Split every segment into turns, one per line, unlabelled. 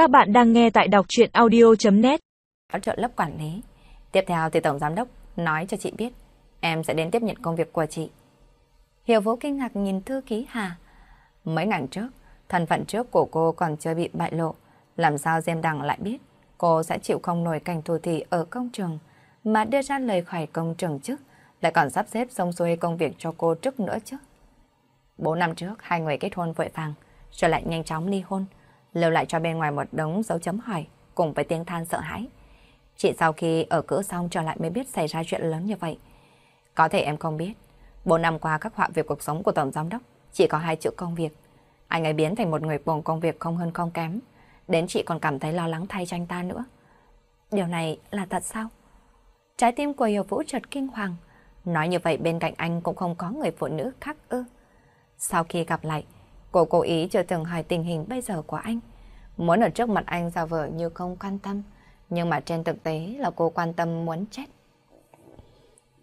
Các bạn đang nghe tại đọc chuyện audio.net
Có trợ lớp quản lý. Tiếp theo thì Tổng Giám Đốc nói cho chị biết em sẽ đến tiếp nhận công việc của chị. Hiểu Vũ kinh ngạc nhìn thư ký Hà. Mấy ngày trước, thân phận trước của cô còn chưa bị bại lộ. Làm sao Diêm Đằng lại biết cô sẽ chịu không nổi cảnh thù thị ở công trường mà đưa ra lời khỏi công trường trước lại còn sắp xếp xong xuôi công việc cho cô trước nữa chứ. Bốn năm trước, hai người kết hôn vội vàng, rồi lại nhanh chóng ly hôn, lưu lại cho bên ngoài một đống dấu chấm hỏi cùng với tiếng than sợ hãi. Chị sau khi ở cửa xong trở lại mới biết xảy ra chuyện lớn như vậy. Có thể em không biết, bốn năm qua các họa việc cuộc sống của Tổng Giám Đốc chỉ có hai chữ công việc. Anh ấy biến thành một người bồn công việc không hơn không kém, đến chị còn cảm thấy lo lắng thay cho anh ta nữa. Điều này là thật sao? Trái tim của Hiểu Vũ chợt kinh hoàng. Nói như vậy bên cạnh anh cũng không có người phụ nữ khác ư. Sau khi gặp lại, cô cố ý chưa từng hỏi tình hình bây giờ của anh. Muốn ở trước mặt anh giả vờ như không quan tâm, nhưng mà trên thực tế là cô quan tâm muốn chết.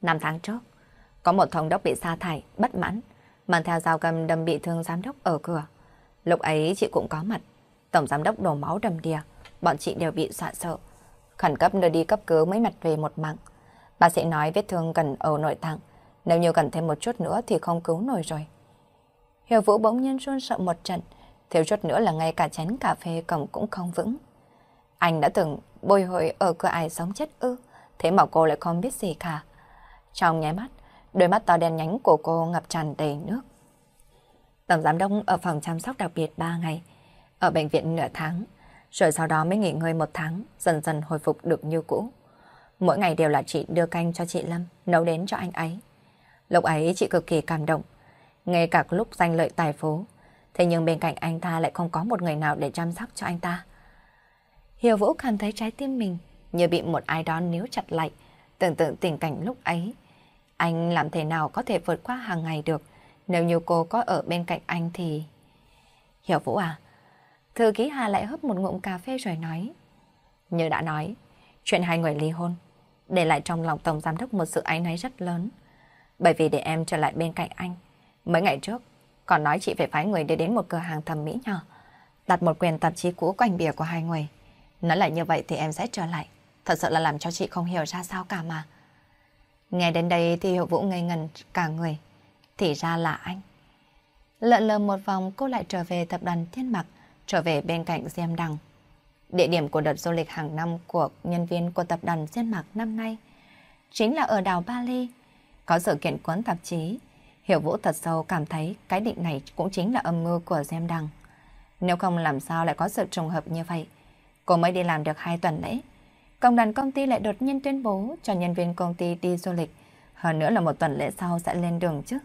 Năm tháng trước, có một thống đốc bị sa thải, bất mãn, mang theo dao cầm đâm bị thương giám đốc ở cửa. Lúc ấy chị cũng có mặt, tổng giám đốc đổ máu đầm đìa, bọn chị đều bị dọa sợ. Khẩn cấp đưa đi cấp cứu mấy mặt về một mạng. Bác sĩ nói vết thương cần ở nội tạng, nếu như cần thêm một chút nữa thì không cứu nổi rồi. Hiểu Vũ bỗng nhiên run sợ một trận, thiếu chút nữa là ngay cả chén cà phê cầm cũng không vững. Anh đã từng bồi hồi ở cửa ai sống chết ư, thế mà cô lại không biết gì cả. Trong nháy mắt, đôi mắt to đen nhánh của cô ngập tràn đầy nước. Tổng giám đốc ở phòng chăm sóc đặc biệt 3 ngày, ở bệnh viện nửa tháng, rồi sau đó mới nghỉ ngơi một tháng, dần dần hồi phục được như cũ. Mỗi ngày đều là chị đưa canh cho chị Lâm, nấu đến cho anh ấy. Lúc ấy chị cực kỳ cảm động, ngay cả lúc danh lợi tài phú, thế nhưng bên cạnh anh ta lại không có một người nào để chăm sóc cho anh ta. Hiểu Vũ cảm thấy trái tim mình như bị một ai đó níu chặt lại, tưởng tượng tình cảnh lúc ấy. Anh làm thế nào có thể vượt qua hàng ngày được, nếu như cô có ở bên cạnh anh thì... Hiểu Vũ à, thư ký Hà lại hấp một ngụm cà phê rồi nói. Như đã nói, chuyện hai người ly hôn, để lại trong lòng Tổng Giám đốc một sự áy náy rất lớn. Bởi vì để em trở lại bên cạnh anh, mấy ngày trước, còn nói chị phải phái người để đến một cửa hàng thẩm mỹ nhỏ, đặt một quyền tạp chí cũ quanh bìa của hai người. Nói lại như vậy thì em sẽ trở lại. Thật sự là làm cho chị không hiểu ra sao cả mà. Nghe đến đây thì Hiệu Vũ ngây ngần cả người. Thì ra là anh. Lợn lờ một vòng cô lại trở về tập đoàn Thiên Mặc, trở về bên cạnh Diêm Đằng. Địa điểm của đợt du lịch hàng năm của nhân viên của tập đoàn Diêm Mạc năm nay chính là ở đảo Bali. Có sự kiện cuốn tạp chí, Hiểu Vũ thật sâu cảm thấy cái định này cũng chính là âm mưu của Gem Đăng. Nếu không làm sao lại có sự trùng hợp như vậy. Cô mới đi làm được hai tuần lễ. Công đoàn công ty lại đột nhiên tuyên bố cho nhân viên công ty đi du lịch. Hơn nữa là một tuần lễ sau sẽ lên đường chứ.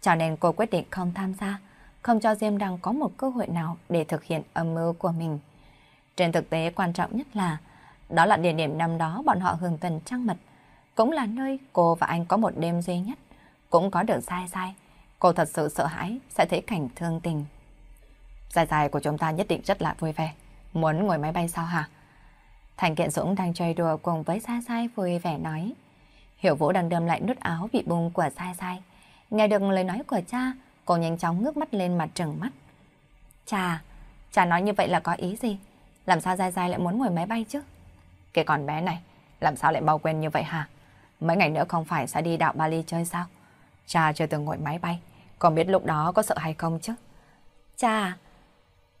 Cho nên cô quyết định không tham gia, không cho Diêm Đăng có một cơ hội nào để thực hiện âm mưu của mình. Trên thực tế quan trọng nhất là đó là địa điểm năm đó bọn họ hưởng tuần trăng mật. Cũng là nơi cô và anh có một đêm duy nhất. Cũng có được sai sai. Cô thật sự sợ hãi sẽ thấy cảnh thương tình. Dài dài của chúng ta nhất định rất là vui vẻ. Muốn ngồi máy bay sao hả? Thành Kiện Dũng đang chơi đùa cùng với Sai Sai vui vẻ nói. Hiểu Vũ đang đâm lại nút áo bị bung của Sai Sai. Nghe được lời nói của cha, cô nhanh chóng ngước mắt lên mặt trừng mắt. Cha, cha nói như vậy là có ý gì? Làm sao Giai Giai lại muốn ngồi máy bay chứ? Cái con bé này, làm sao lại bao quên như vậy hả? Mấy ngày nữa không phải sẽ đi đảo Bali chơi sao? Cha chưa từng ngồi máy bay, còn biết lúc đó có sợ hay không chứ? Cha!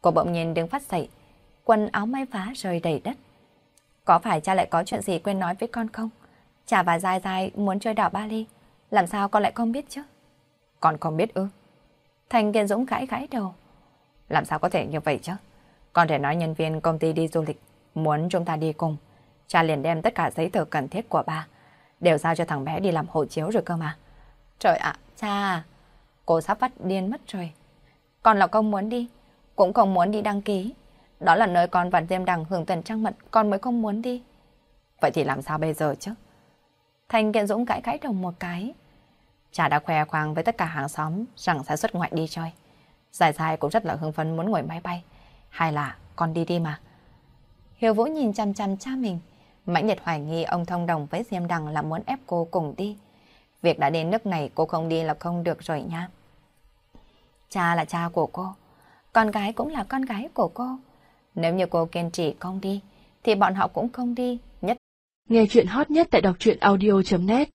Cô bỗng nhiên đứng phát dậy, quần áo may vá rơi đầy đất. Có phải cha lại có chuyện gì quên nói với con không? Cha và Giai Giai muốn chơi đảo Bali, làm sao con lại không biết chứ? Con không biết ư? Thành Kiên Dũng gãi gãi đầu. Làm sao có thể như vậy chứ? Con thể nói nhân viên công ty đi du lịch muốn chúng ta đi cùng. Cha liền đem tất cả giấy tờ cần thiết của ba đều giao cho thằng bé đi làm hộ chiếu rồi cơ mà. Trời ạ, cha, cô sắp phát điên mất rồi. Con là không muốn đi, cũng không muốn đi đăng ký. Đó là nơi con và Diêm Đằng hưởng tuần trăng mật, con mới không muốn đi. Vậy thì làm sao bây giờ chứ? Thành Kiện Dũng cãi cãi đầu một cái. Cha đã khoe khoang với tất cả hàng xóm rằng sẽ xuất ngoại đi chơi. Dài dài cũng rất là hưng phấn muốn ngồi máy bay. Hay là con đi đi mà. Hiếu Vũ nhìn chăm chăm cha mình. Mãnh liệt hoài nghi ông thông đồng với Diêm Đằng là muốn ép cô cùng đi. Việc đã đến nước này cô không đi là không được rồi nha. Cha là cha của cô. Con gái cũng là con gái của cô. Nếu như cô kiên trì không đi, thì bọn họ cũng không đi, nhất.
Nghe chuyện hot nhất tại đọc truyện audio.net